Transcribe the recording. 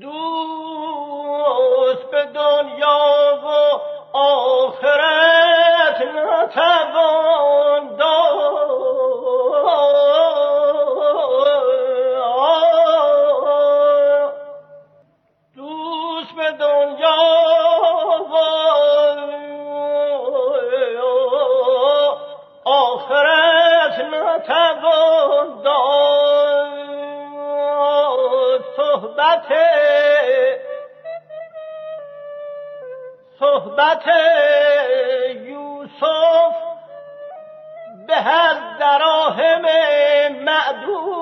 دوست به دنیا و آخرت نتوان دوست به دنیا و آخرت نتوان داد. صحبت صحبت یوسف به هر دراهم معدود